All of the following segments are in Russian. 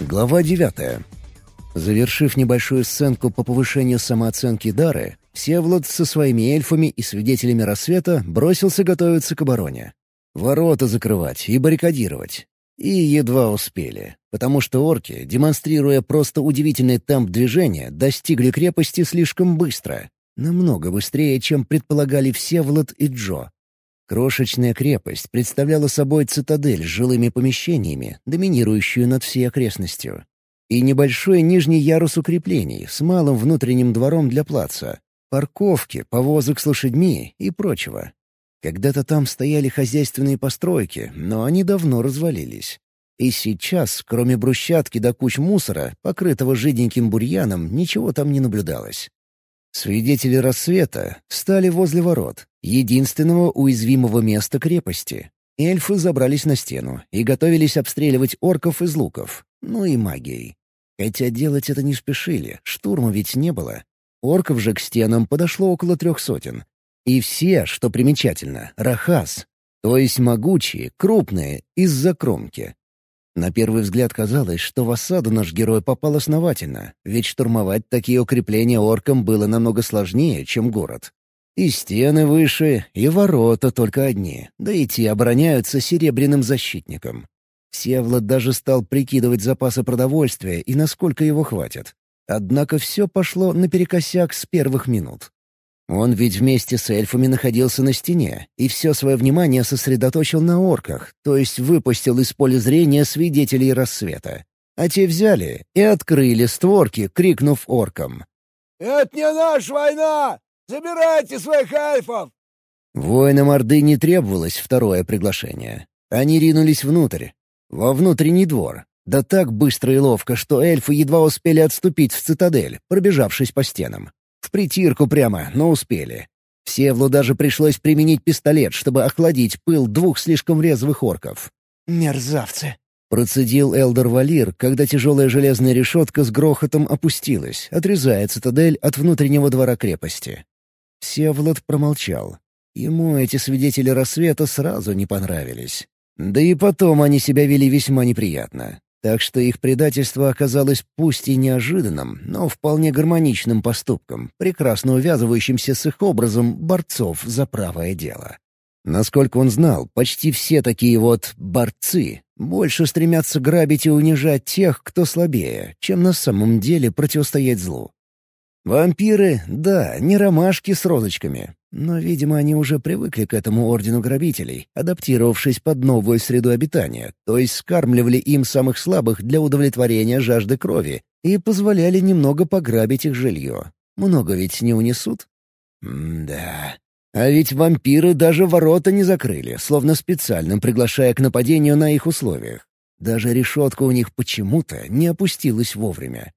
Глава 9. Завершив небольшую сценку по повышению самооценки Дары, Всеволод со своими эльфами и свидетелями рассвета бросился готовиться к обороне. Ворота закрывать и баррикадировать. И едва успели, потому что орки, демонстрируя просто удивительный темп движения, достигли крепости слишком быстро. Намного быстрее, чем предполагали Всеволод и Джо. Крошечная крепость представляла собой цитадель с жилыми помещениями, доминирующую над всей окрестностью. И небольшой нижний ярус укреплений с малым внутренним двором для плаца, парковки, повозок с лошадьми и прочего. Когда-то там стояли хозяйственные постройки, но они давно развалились. И сейчас, кроме брусчатки до куч мусора, покрытого жиденьким бурьяном, ничего там не наблюдалось. Свидетели рассвета стали возле ворот, единственного уязвимого места крепости. Эльфы забрались на стену и готовились обстреливать орков из луков, ну и магией. Хотя делать это не спешили, штурма ведь не было. Орков же к стенам подошло около трех сотен. И все, что примечательно, рахас, то есть могучие, крупные, из-за кромки. На первый взгляд казалось, что в осаду наш герой попал основательно, ведь штурмовать такие укрепления оркам было намного сложнее, чем город. И стены выше, и ворота только одни, да и те обороняются серебряным защитником. Севлад даже стал прикидывать запасы продовольствия и насколько его хватит. Однако все пошло наперекосяк с первых минут. Он ведь вместе с эльфами находился на стене и все свое внимание сосредоточил на орках, то есть выпустил из поля зрения свидетелей рассвета. А те взяли и открыли створки, крикнув оркам. «Это не наша война! Забирайте своих эльфов!» Воинам Орды не требовалось второе приглашение. Они ринулись внутрь, во внутренний двор. Да так быстро и ловко, что эльфы едва успели отступить в цитадель, пробежавшись по стенам. В притирку прямо, но успели. Севлу даже пришлось применить пистолет, чтобы охладить пыл двух слишком резвых орков. «Мерзавцы!» — процедил Элдор Валир, когда тяжелая железная решетка с грохотом опустилась, отрезая цитадель от внутреннего двора крепости. Всеволод промолчал. Ему эти свидетели рассвета сразу не понравились. Да и потом они себя вели весьма неприятно. Так что их предательство оказалось пусть и неожиданным, но вполне гармоничным поступком, прекрасно увязывающимся с их образом борцов за правое дело. Насколько он знал, почти все такие вот «борцы» больше стремятся грабить и унижать тех, кто слабее, чем на самом деле противостоять злу. Вампиры — да, не ромашки с розочками, но, видимо, они уже привыкли к этому ордену грабителей, адаптировавшись под новую среду обитания, то есть скармливали им самых слабых для удовлетворения жажды крови и позволяли немного пограбить их жилье. Много ведь не унесут? М-да. А ведь вампиры даже ворота не закрыли, словно специально приглашая к нападению на их условиях. Даже решетка у них почему-то не опустилась вовремя.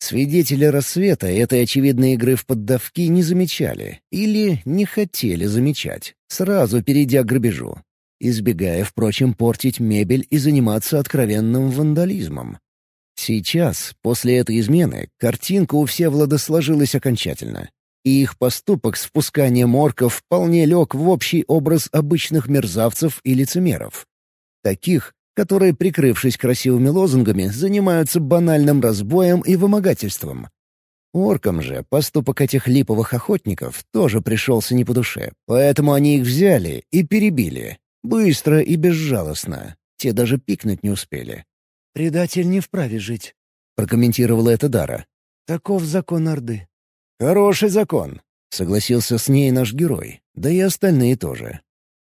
Свидетели рассвета этой очевидной игры в поддавки не замечали или не хотели замечать, сразу перейдя к грабежу, избегая, впрочем, портить мебель и заниматься откровенным вандализмом. Сейчас, после этой измены, картинка у Всевлада сложилась окончательно. И их поступок с впусканием орков вполне лег в общий образ обычных мерзавцев и лицемеров. Таких, которые, прикрывшись красивыми лозунгами, занимаются банальным разбоем и вымогательством. Оркам же поступок этих липовых охотников тоже пришелся не по душе, поэтому они их взяли и перебили. Быстро и безжалостно. Те даже пикнуть не успели. «Предатель не вправе жить», — прокомментировала это Дара. «Таков закон Орды». «Хороший закон», — согласился с ней наш герой, да и остальные тоже.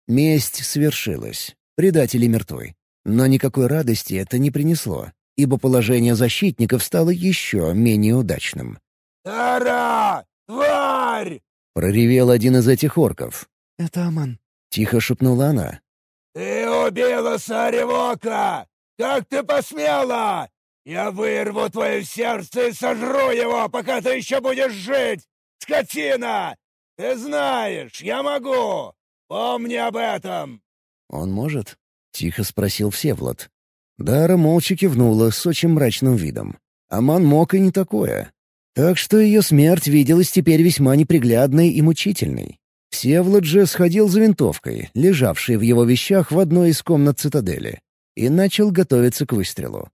Месть свершилась. Предатели мертвы. Но никакой радости это не принесло, ибо положение защитников стало еще менее удачным. «Тара! Тварь!» — проревел один из этих орков. «Это Аман», — тихо шепнула она. «Ты убила Саревока! Как ты посмела! Я вырву твое сердце и сожру его, пока ты еще будешь жить! Скотина! Ты знаешь, я могу! Помни об этом!» «Он может?» — тихо спросил Всевлад. Дара молча кивнула с очень мрачным видом. Аман мог и не такое. Так что ее смерть виделась теперь весьма неприглядной и мучительной. Всевлад же сходил за винтовкой, лежавшей в его вещах в одной из комнат цитадели, и начал готовиться к выстрелу.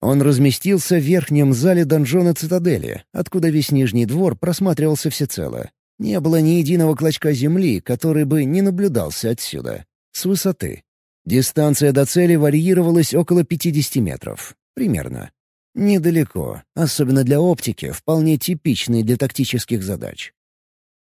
Он разместился в верхнем зале донжона цитадели, откуда весь нижний двор просматривался всецело. Не было ни единого клочка земли, который бы не наблюдался отсюда. С высоты. Дистанция до цели варьировалась около 50 метров. Примерно. Недалеко, особенно для оптики, вполне типичной для тактических задач.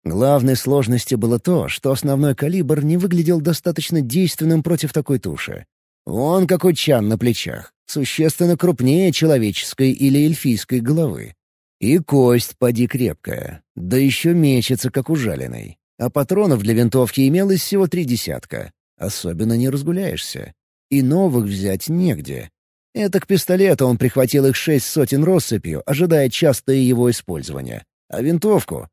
Главной сложностью было то, что основной калибр не выглядел достаточно действенным против такой туши. Вон какой чан на плечах, существенно крупнее человеческой или эльфийской головы. И кость поди крепкая, да еще мечется, как ужаленный. А патронов для винтовки имелось всего три десятка. Особенно не разгуляешься. И новых взять негде. Это к пистолету он прихватил их шесть сотен россыпью, ожидая частое его использование. А винтовку?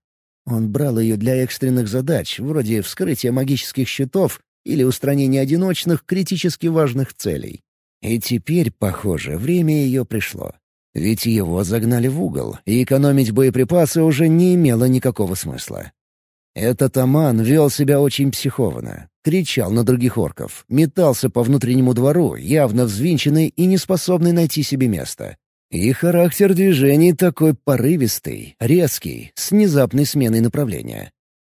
Он брал ее для экстренных задач, вроде вскрытия магических щитов или устранения одиночных критически важных целей. И теперь, похоже, время ее пришло. Ведь его загнали в угол, и экономить боеприпасы уже не имело никакого смысла. Этот Аман вел себя очень психованно, кричал на других орков, метался по внутреннему двору, явно взвинченный и неспособный найти себе место. И характер движений такой порывистый, резкий, с внезапной сменой направления.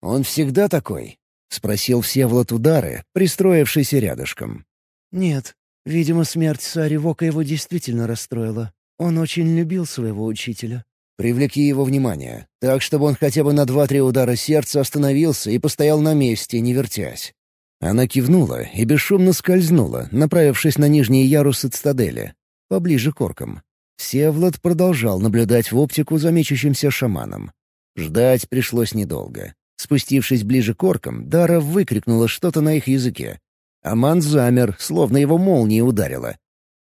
«Он всегда такой?» — спросил Всеволод Удары, пристроившийся рядышком. «Нет. Видимо, смерть Сари Вока его действительно расстроила. Он очень любил своего учителя». «Привлеки его внимание, так, чтобы он хотя бы на два-три удара сердца остановился и постоял на месте, не вертясь». Она кивнула и бесшумно скользнула, направившись на нижние ярусы цитадели, поближе к оркам. Всевлад продолжал наблюдать в оптику за мечущимся шаманом. Ждать пришлось недолго. Спустившись ближе к оркам, Дара выкрикнула что-то на их языке. Аман замер, словно его молнией ударила.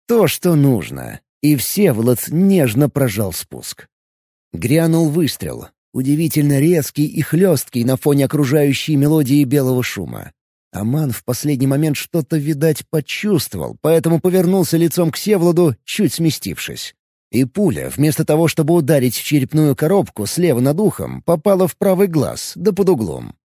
То, что нужно. И Всеволод нежно прожал спуск. Грянул выстрел, удивительно резкий и хлесткий на фоне окружающей мелодии белого шума. Аман в последний момент что-то, видать, почувствовал, поэтому повернулся лицом к Севладу, чуть сместившись. И пуля, вместо того, чтобы ударить в черепную коробку слева над ухом, попала в правый глаз, да под углом.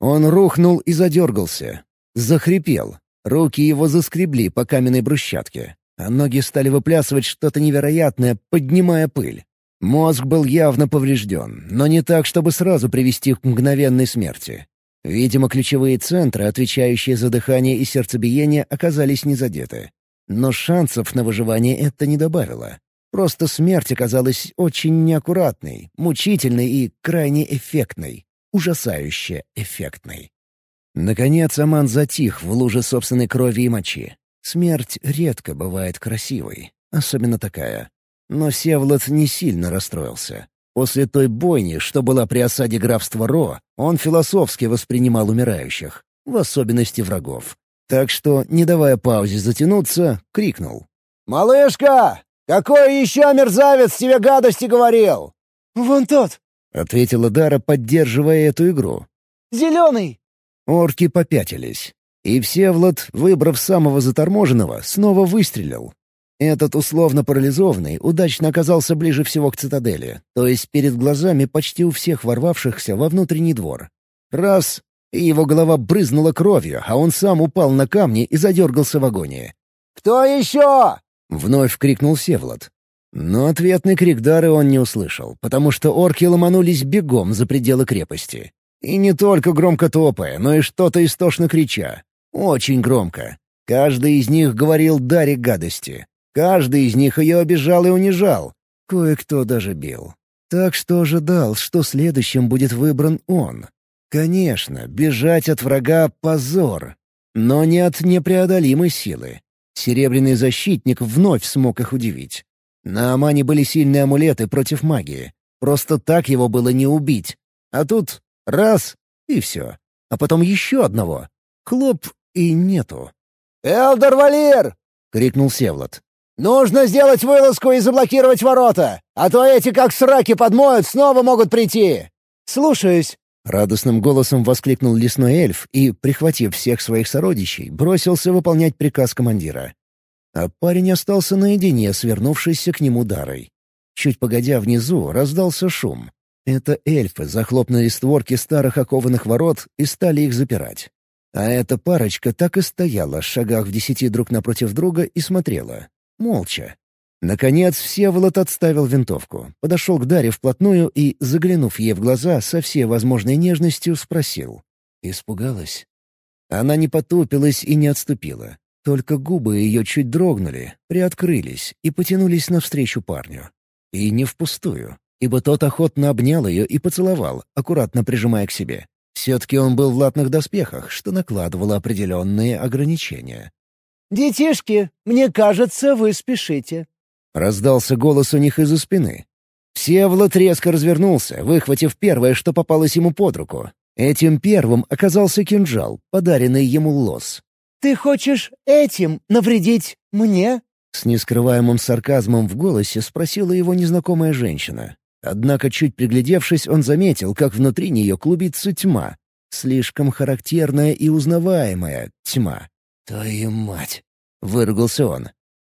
Он рухнул и задергался. Захрипел. Руки его заскребли по каменной брусчатке, а ноги стали выплясывать что-то невероятное, поднимая пыль. Мозг был явно поврежден, но не так, чтобы сразу привести к мгновенной смерти. Видимо, ключевые центры, отвечающие за дыхание и сердцебиение, оказались не задеты. Но шансов на выживание это не добавило. Просто смерть оказалась очень неаккуратной, мучительной и крайне эффектной. Ужасающе эффектной. Наконец Аман затих в луже собственной крови и мочи. Смерть редко бывает красивой, особенно такая. Но Севлот не сильно расстроился. После той бойни, что была при осаде графства Ро, он философски воспринимал умирающих, в особенности врагов. Так что, не давая паузе затянуться, крикнул. «Малышка! Какой еще мерзавец тебе гадости говорил?» «Вон тот!» — ответила Дара, поддерживая эту игру. «Зеленый!» Орки попятились. И Всевлад, выбрав самого заторможенного, снова выстрелил. Этот условно парализованный удачно оказался ближе всего к цитадели, то есть перед глазами почти у всех ворвавшихся во внутренний двор. Раз — и его голова брызнула кровью, а он сам упал на камни и задергался в агонии. «Кто еще?» — вновь крикнул Севлад. Но ответный крик Дары он не услышал, потому что орки ломанулись бегом за пределы крепости. И не только громко топая, но и что-то истошно крича. Очень громко. Каждый из них говорил Даре гадости. Каждый из них ее обижал и унижал. Кое-кто даже бил. Так что ожидал, что следующим будет выбран он. Конечно, бежать от врага — позор. Но не от непреодолимой силы. Серебряный защитник вновь смог их удивить. На Амане были сильные амулеты против магии. Просто так его было не убить. А тут раз — и все. А потом еще одного. Хлоп — и нету. «Элдор Валир!» — крикнул Севлот. «Нужно сделать вылазку и заблокировать ворота, а то эти как сраки подмоют, снова могут прийти!» «Слушаюсь!» — радостным голосом воскликнул лесной эльф и, прихватив всех своих сородичей, бросился выполнять приказ командира. А парень остался наедине с вернувшейся к нему Дарой. Чуть погодя внизу раздался шум. Это эльфы захлопнули створки старых окованных ворот и стали их запирать. А эта парочка так и стояла в шагах в десяти друг напротив друга и смотрела. Молча. Наконец Всеволод отставил винтовку, подошел к Даре вплотную и, заглянув ей в глаза со всей возможной нежностью, спросил. «Испугалась?» Она не потупилась и не отступила. Только губы ее чуть дрогнули, приоткрылись и потянулись навстречу парню. И не впустую, ибо тот охотно обнял ее и поцеловал, аккуратно прижимая к себе. Все-таки он был в латных доспехах, что накладывало определенные ограничения. «Детишки, мне кажется, вы спешите», Раздался голос у них из-за спины. Всеволод резко развернулся, выхватив первое, что попалось ему под руку. Этим первым оказался кинжал, подаренный ему лос. «Ты хочешь этим навредить мне?» С нескрываемым сарказмом в голосе спросила его незнакомая женщина. Однако, чуть приглядевшись, он заметил, как внутри нее клубится тьма. Слишком характерная и узнаваемая тьма. «Твою мать!» — выругался он.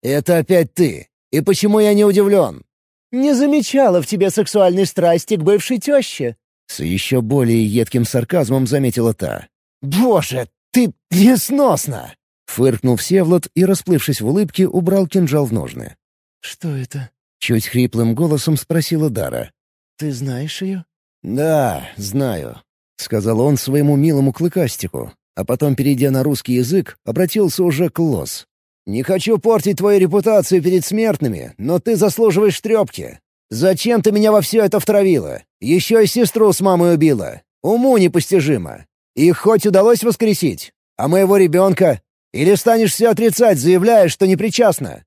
«Это опять ты! И почему я не удивлен?» «Не замечала в тебе сексуальной страсти к бывшей теще». С еще более едким сарказмом заметила та. «Боже, ты несносна!» Фыркнул Всевлад и, расплывшись в улыбке, убрал кинжал в ножны. «Что это?» — чуть хриплым голосом спросила Дара. «Ты знаешь ее?» «Да, знаю», — сказал он своему милому клыкастику, а потом, перейдя на русский язык, обратился уже к Лос. «Не хочу портить твою репутацию перед смертными, но ты заслуживаешь трепки. Зачем ты меня во все это втравила? Еще и сестру с мамой убила. Уму непостижимо. Их хоть удалось воскресить? А моего ребенка? Или станешь все отрицать, заявляя, что не причастна?»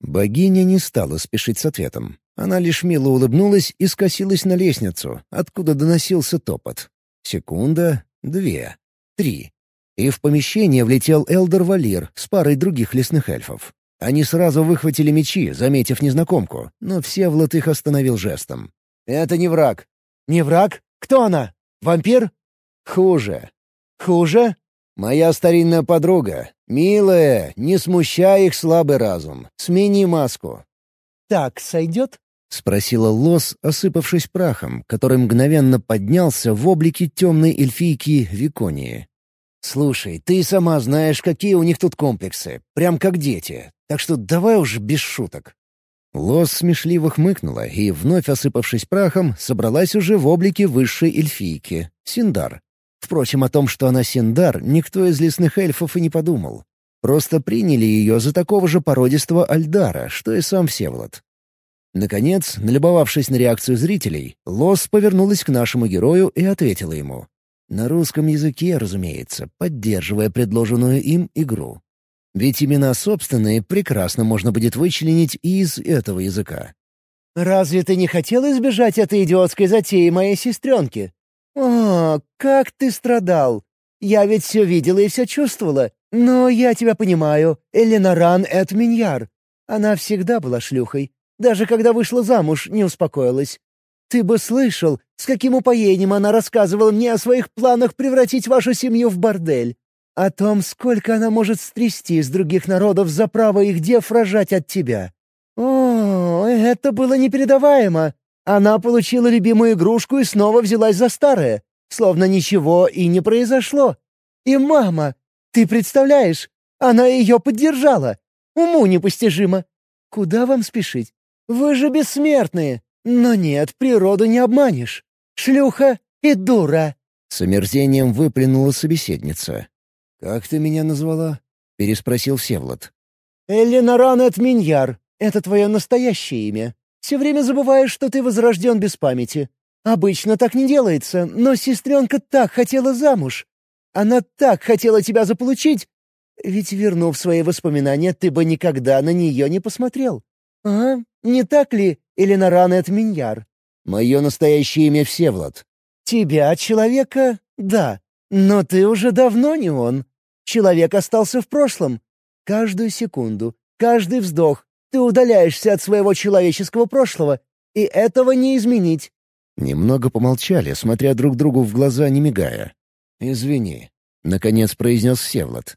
Богиня не стала спешить с ответом. Она лишь мило улыбнулась и скосилась на лестницу, откуда доносился топот. Секунда, две, три и в помещение влетел Элдер Валир с парой других лесных эльфов. Они сразу выхватили мечи, заметив незнакомку, но Всеволод их остановил жестом. «Это не враг». «Не враг? Кто она? Вампир?» «Хуже». «Хуже?» «Моя старинная подруга. Милая, не смущай их слабый разум. Смени маску». «Так сойдет?» — спросила Лос, осыпавшись прахом, который мгновенно поднялся в облике темной эльфийки Виконии. «Слушай, ты сама знаешь, какие у них тут комплексы. Прям как дети. Так что давай уж без шуток». Лос смешливо хмыкнула и, вновь осыпавшись прахом, собралась уже в облике высшей эльфийки — Синдар. Впрочем, о том, что она Синдар, никто из лесных эльфов и не подумал. Просто приняли ее за такого же породистого Альдара, что и сам Всеволод. Наконец, налюбовавшись на реакцию зрителей, Лос повернулась к нашему герою и ответила ему. На русском языке, разумеется, поддерживая предложенную им игру. Ведь имена собственные прекрасно можно будет вычленить из этого языка. «Разве ты не хотел избежать этой идиотской затеи моей сестренки? О, как ты страдал! Я ведь все видела и все чувствовала. Но я тебя понимаю, Эленоран — это Миньяр. Она всегда была шлюхой. Даже когда вышла замуж, не успокоилась. Ты бы слышал, с каким упоением она рассказывала мне о своих планах превратить вашу семью в бордель. О том, сколько она может стрясти из других народов за право их дев рожать от тебя. О, это было непередаваемо. Она получила любимую игрушку и снова взялась за старое, словно ничего и не произошло. И мама, ты представляешь, она ее поддержала. Уму непостижимо. Куда вам спешить? Вы же бессмертные. Но нет, природу не обманешь. Шлюха и дура!» С омерзением выплюнула собеседница. «Как ты меня назвала?» — переспросил Всевлад. «Эллинаран Миньяр. Это твое настоящее имя. Все время забываешь, что ты возрожден без памяти. Обычно так не делается, но сестренка так хотела замуж. Она так хотела тебя заполучить. Ведь, вернув свои воспоминания, ты бы никогда на нее не посмотрел. А, не так ли, Эленоран Миньяр. «Мое настоящее имя Всевлад». «Тебя, человека, да. Но ты уже давно не он. Человек остался в прошлом. Каждую секунду, каждый вздох ты удаляешься от своего человеческого прошлого, и этого не изменить». Немного помолчали, смотря друг другу в глаза, не мигая. «Извини», — наконец произнес Всевлад.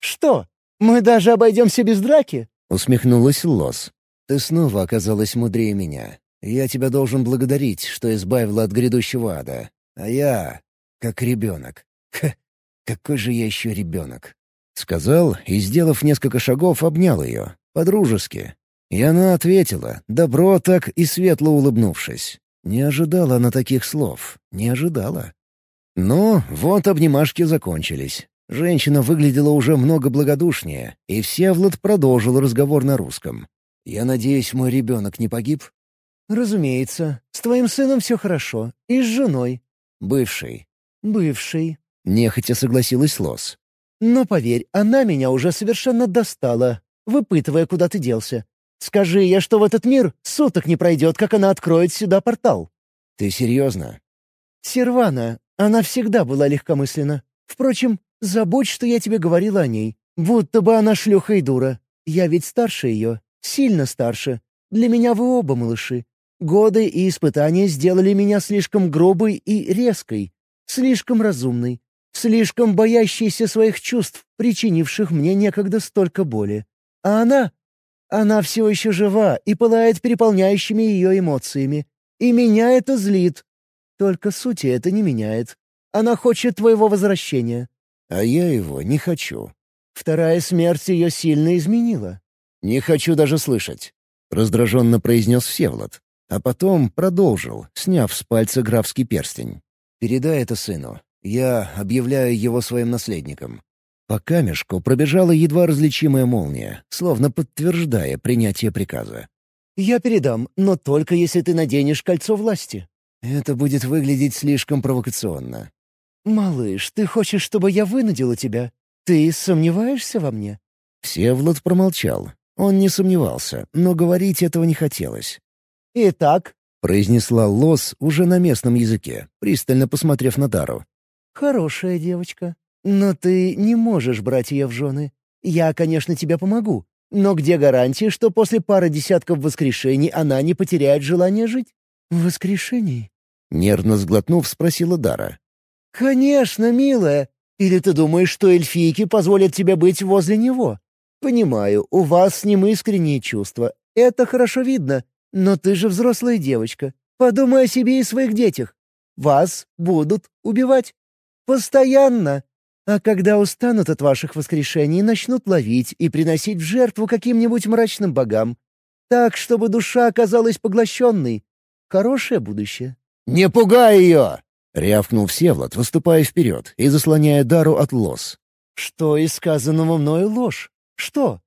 «Что, мы даже обойдемся без драки?» — усмехнулась Лос. Ты снова оказалась мудрее меня. Я тебя должен благодарить, что избавила от грядущего ада. А я... как ребенок. Ха, какой же я еще ребенок?» Сказал и, сделав несколько шагов, обнял ее. По-дружески. И она ответила, добро так и светло улыбнувшись. Не ожидала она таких слов, не ожидала. Но вот обнимашки закончились. Женщина выглядела уже много благодушнее, и Всевлад продолжил разговор на русском. «Я надеюсь, мой ребенок не погиб?» «Разумеется. С твоим сыном все хорошо. И с женой». «Бывший». «Бывший». Нехотя согласилась Лос. «Но поверь, она меня уже совершенно достала, выпытывая, куда ты делся. Скажи я, что в этот мир суток не пройдет, как она откроет сюда портал». «Ты серьезно?» «Сервана. Она всегда была легкомысленна. Впрочем, забудь, что я тебе говорила о ней. Будто бы она шлюха и дура. Я ведь старше ее. Сильно старше. Для меня вы оба малыши. Годы и испытания сделали меня слишком грубой и резкой, слишком разумной, слишком боящейся своих чувств, причинивших мне некогда столько боли. А она... Она все еще жива и пылает переполняющими ее эмоциями. И меня это злит. Только сути это не меняет. Она хочет твоего возвращения. А я его не хочу. Вторая смерть ее сильно изменила. Не хочу даже слышать. Раздраженно произнес Всеволод. А потом продолжил, сняв с пальца графский перстень. «Передай это сыну. Я объявляю его своим наследником». По камешку пробежала едва различимая молния, словно подтверждая принятие приказа. «Я передам, но только если ты наденешь кольцо власти». Это будет выглядеть слишком провокационно. «Малыш, ты хочешь, чтобы я вынудила тебя? Ты сомневаешься во мне?» Всеволод промолчал. Он не сомневался, но говорить этого не хотелось. «Итак», — произнесла Лос уже на местном языке, пристально посмотрев на Дару. «Хорошая девочка. Но ты не можешь брать ее в жены. Я, конечно, тебе помогу. Но где гарантия, что после пары десятков воскрешений она не потеряет желание жить?» «Воскрешений?» — нервно сглотнув, спросила Дара. «Конечно, милая. Или ты думаешь, что эльфийки позволят тебе быть возле него? Понимаю, у вас с ним искренние чувства. Это хорошо видно. Но ты же взрослая девочка. Подумай о себе и своих детях. Вас будут убивать. Постоянно. А когда устанут от ваших воскрешений, начнут ловить и приносить в жертву каким-нибудь мрачным богам. Так, чтобы душа оказалась поглощенной. Хорошее будущее. «Не пугай ее!» — рявкнул Всевлад, выступая вперед и заслоняя Дару от лос. «Что из сказанного мною ложь? Что?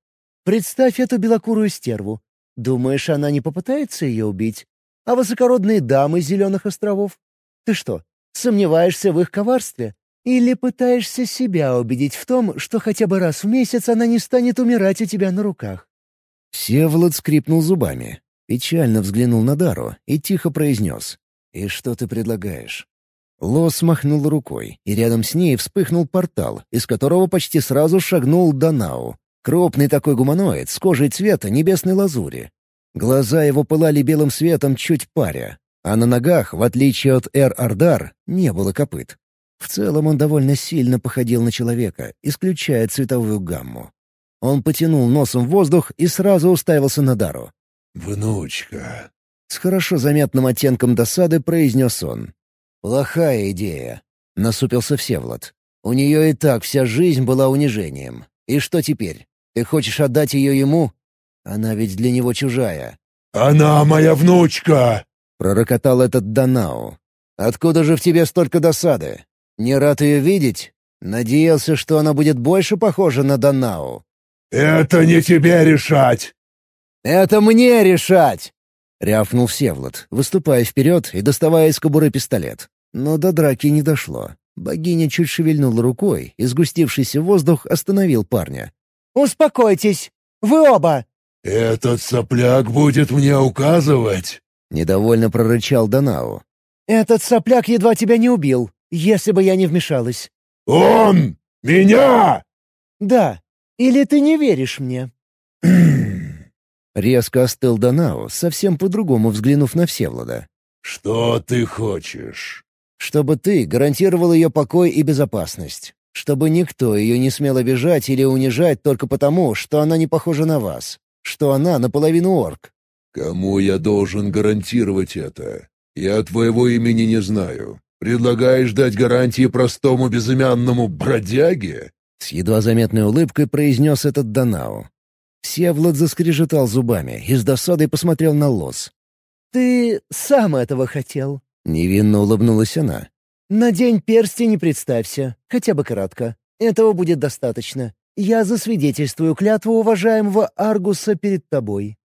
Представь эту белокурую стерву. Думаешь, она не попытается ее убить? А высокородные дамы Зеленых островов? Ты что, сомневаешься в их коварстве? Или пытаешься себя убедить в том, что хотя бы раз в месяц она не станет умирать у тебя на руках?» Всеволод скрипнул зубами, печально взглянул на Дару и тихо произнес. «И что ты предлагаешь?» Лос махнул рукой, и рядом с ней вспыхнул портал, из которого почти сразу шагнул Данау, Крупный такой гуманоид с кожей цвета небесной лазури. Глаза его пылали белым светом чуть паря, а на ногах, в отличие от Эр-Ардар, не было копыт. В целом он довольно сильно походил на человека, исключая цветовую гамму. Он потянул носом в воздух и сразу уставился на Дару. «Внучка». С хорошо заметным оттенком досады произнес он. «Плохая идея», — насупился Всевлад. «У нее и так вся жизнь была унижением. И что теперь? Ты хочешь отдать ее ему? Она ведь для него чужая». «Она моя внучка!» — пророкотал этот Данау. «Откуда же в тебе столько досады? Не рад ее видеть? Надеялся, что она будет больше похожа на Данау». «Это не тебе решать!» «Это мне решать!» — рявкнул Всевлад, выступая вперед и доставая из кобуры пистолет. Но до драки не дошло. Богиня чуть шевельнула рукой, и сгустившийся воздух остановил парня. «Успокойтесь! Вы оба!» «Этот сопляк будет мне указывать!» — недовольно прорычал Данау. «Этот сопляк едва тебя не убил, если бы я не вмешалась». «Он! Меня!» «Да. Или ты не веришь мне?» Резко остыл Данау, совсем по-другому взглянув на Всевлада. «Что ты хочешь?» «Чтобы ты гарантировал ее покой и безопасность чтобы никто ее не смел обижать или унижать только потому, что она не похожа на вас, что она наполовину орк». «Кому я должен гарантировать это? Я твоего имени не знаю. Предлагаешь дать гарантии простому безымянному бродяге?» С едва заметной улыбкой произнес этот Данау. Всеволод заскрежетал зубами и с досадой посмотрел на лос. «Ты сам этого хотел», — невинно улыбнулась она. «Надень перстень и представься, хотя бы кратко. Этого будет достаточно. Я засвидетельствую клятву уважаемого Аргуса перед тобой».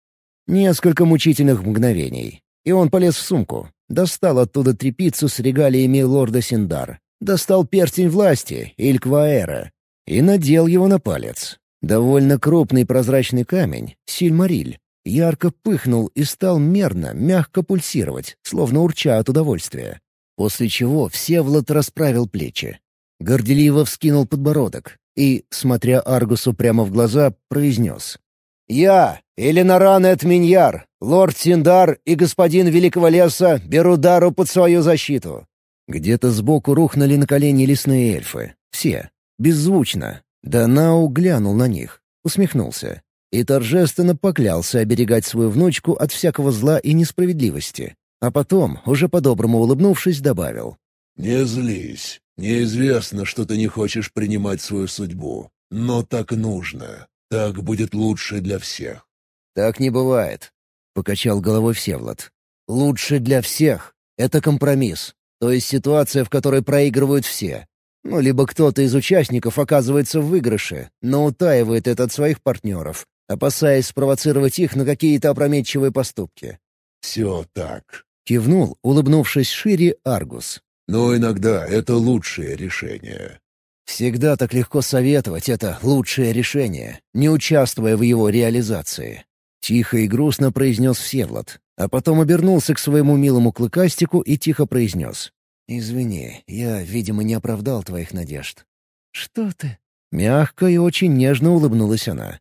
Несколько мучительных мгновений, и он полез в сумку. Достал оттуда трепицу с регалиями лорда Синдар. Достал перстень власти, Илькваэра, и надел его на палец. Довольно крупный прозрачный камень, сильмариль, ярко пыхнул и стал мерно, мягко пульсировать, словно урча от удовольствия. После чего Всеволод расправил плечи. Горделиво вскинул подбородок и, смотря Аргусу прямо в глаза, произнес. «Я, Эленаран Этминьяр, лорд Синдар и господин Великого Леса беру дару под свою защиту». Где-то сбоку рухнули на колени лесные эльфы. Все. Беззвучно, Данау глянул на них, усмехнулся и торжественно поклялся оберегать свою внучку от всякого зла и несправедливости. А потом, уже по-доброму улыбнувшись, добавил. «Не злись. Неизвестно, что ты не хочешь принимать свою судьбу. Но так нужно. Так будет лучше для всех». «Так не бывает», — покачал головой Всевлад. «Лучше для всех — это компромисс, то есть ситуация, в которой проигрывают все. Ну, либо кто-то из участников оказывается в выигрыше, но утаивает это от своих партнеров, опасаясь спровоцировать их на какие-то опрометчивые поступки. «Все так», — кивнул, улыбнувшись шире, Аргус. «Но иногда это лучшее решение». Всегда так легко советовать это лучшее решение, не участвуя в его реализации. Тихо и грустно произнес Всевлад, а потом обернулся к своему милому клыкастику и тихо произнес. «Извини, я, видимо, не оправдал твоих надежд». «Что ты?» Мягко и очень нежно улыбнулась она.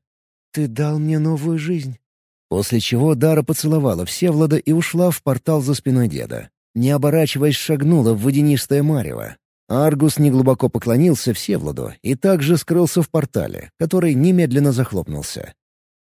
«Ты дал мне новую жизнь». После чего Дара поцеловала Всевлада и ушла в портал за спиной деда. Не оборачиваясь, шагнула в водянистое марево. Аргус неглубоко поклонился Всевладу и также скрылся в портале, который немедленно захлопнулся.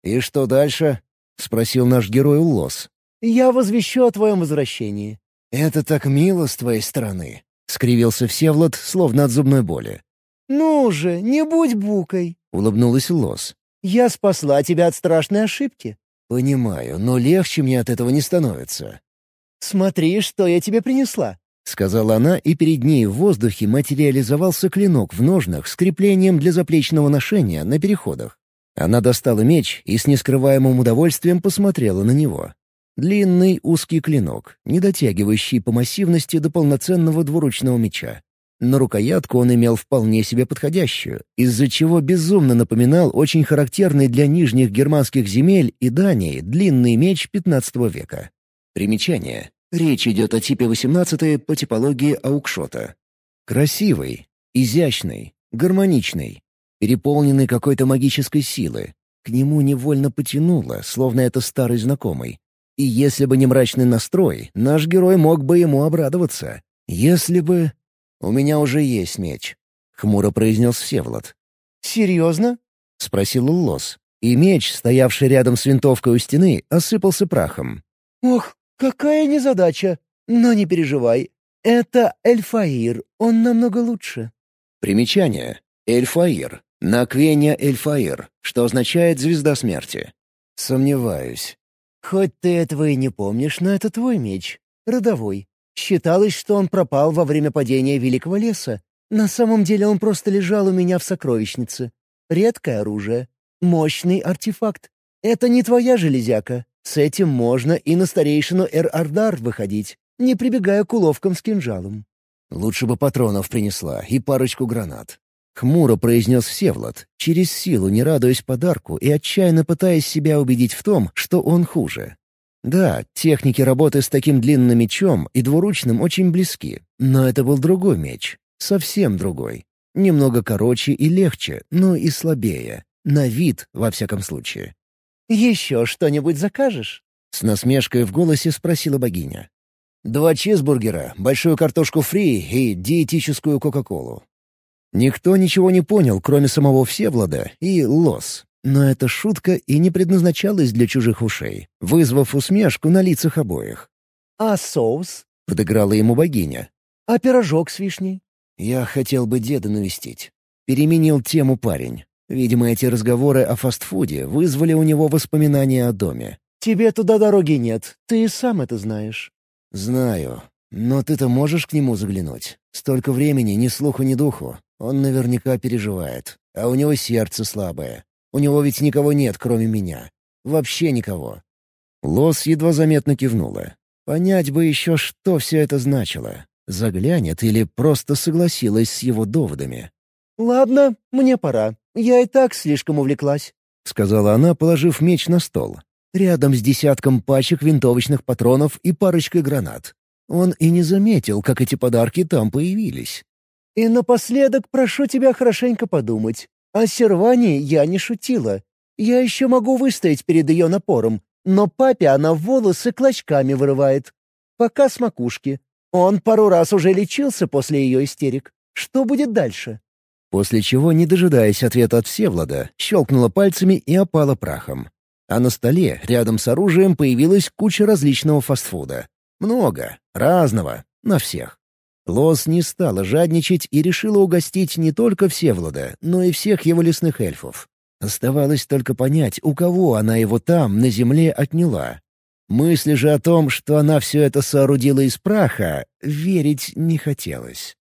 «И что дальше?» — спросил наш герой Улос. «Я возвещу о твоем возвращении. «Это так мило с твоей стороны», — скривился Всевлад, словно от зубной боли. «Ну же, не будь букой», — улыбнулась Лос. «Я спасла тебя от страшной ошибки». «Понимаю, но легче мне от этого не становится». «Смотри, что я тебе принесла», — сказала она, и перед ней в воздухе материализовался клинок в ножнах с креплением для заплечного ношения на переходах. Она достала меч и с нескрываемым удовольствием посмотрела на него. Длинный узкий клинок, не дотягивающий по массивности до полноценного двуручного меча. На рукоятку он имел вполне себе подходящую, из-за чего безумно напоминал очень характерный для нижних германских земель и Дании длинный меч XV века. Примечание. Речь идет о типе XVIII по типологии Аукшота. Красивый, изящный, гармоничный, переполненный какой-то магической силы. К нему невольно потянуло, словно это старый знакомый. И если бы не мрачный настрой, наш герой мог бы ему обрадоваться. Если бы... «У меня уже есть меч», — хмуро произнес Всеволод. «Серьезно?» — спросил Лос. И меч, стоявший рядом с винтовкой у стены, осыпался прахом. «Ох, какая незадача! Но не переживай. Это Эльфаир, он намного лучше». Примечание. Эльфаир. Наквения Эльфаир, что означает «звезда смерти». Сомневаюсь. «Хоть ты этого и не помнишь, но это твой меч. Родовой. Считалось, что он пропал во время падения Великого леса. На самом деле он просто лежал у меня в сокровищнице. Редкое оружие. Мощный артефакт. Это не твоя железяка. С этим можно и на старейшину Эр-Ардар выходить, не прибегая к уловкам с кинжалом». «Лучше бы патронов принесла и парочку гранат. Хмуро произнес Всевлад, через силу не радуясь подарку и отчаянно пытаясь себя убедить в том, что он хуже. Да, техники работы с таким длинным мечом и двуручным очень близки, но это был другой меч, совсем другой. Немного короче и легче, но и слабее. На вид, во всяком случае. «Еще что-нибудь закажешь?» С насмешкой в голосе спросила богиня. «Два чизбургера, большую картошку фри и диетическую кока-колу. Никто ничего не понял, кроме самого Всевлада и Лос. Но эта шутка и не предназначалась для чужих ушей, вызвав усмешку на лицах обоих. «А соус?» — подыграла ему богиня. «А пирожок с вишней?» «Я хотел бы деда навестить». Переменил тему парень. Видимо, эти разговоры о фастфуде вызвали у него воспоминания о доме. «Тебе туда дороги нет, ты и сам это знаешь». «Знаю. Но ты-то можешь к нему заглянуть? Столько времени, ни слуху, ни духу. Он наверняка переживает. А у него сердце слабое. У него ведь никого нет, кроме меня. Вообще никого». Лос едва заметно кивнула. Понять бы еще, что все это значило. Заглянет или просто согласилась с его доводами. «Ладно, мне пора. Я и так слишком увлеклась», — сказала она, положив меч на стол. Рядом с десятком пачек винтовочных патронов и парочкой гранат. Он и не заметил, как эти подарки там появились. «И напоследок прошу тебя хорошенько подумать. О Серване я не шутила. Я еще могу выстоять перед ее напором, но папе она волосы клочками вырывает. Пока с макушки. Он пару раз уже лечился после ее истерик. Что будет дальше?» После чего, не дожидаясь ответа от Всевлада, щелкнула пальцами и опала прахом. А на столе, рядом с оружием, появилась куча различного фастфуда. Много, разного, на всех. Лос не стала жадничать и решила угостить не только Всевлада, но и всех его лесных эльфов. Оставалось только понять, у кого она его там, на земле, отняла. Мысли же о том, что она все это соорудила из праха, верить не хотелось.